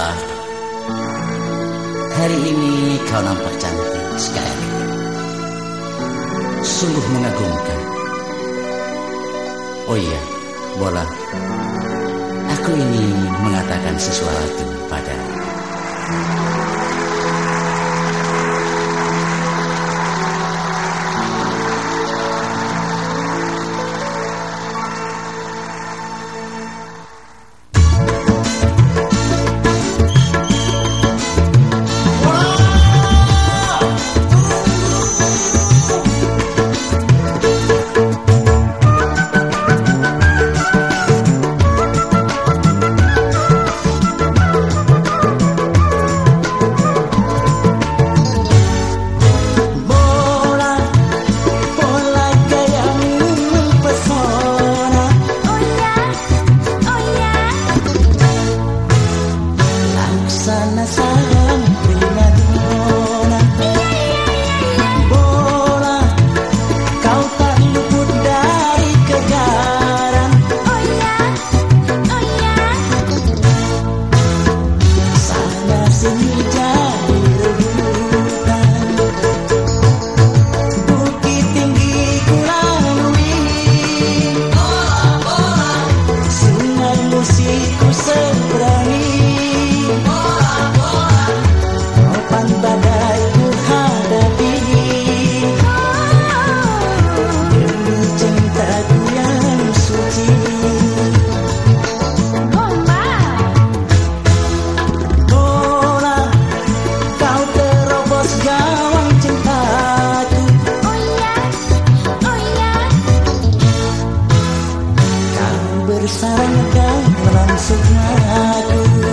Bola, hari ini kau nampak cantik sekali. Sungguh mengagumkan. Oh iya, Bola, aku ini mengatakan sesuatu padamu. outside bersama kau melangsungkan aku.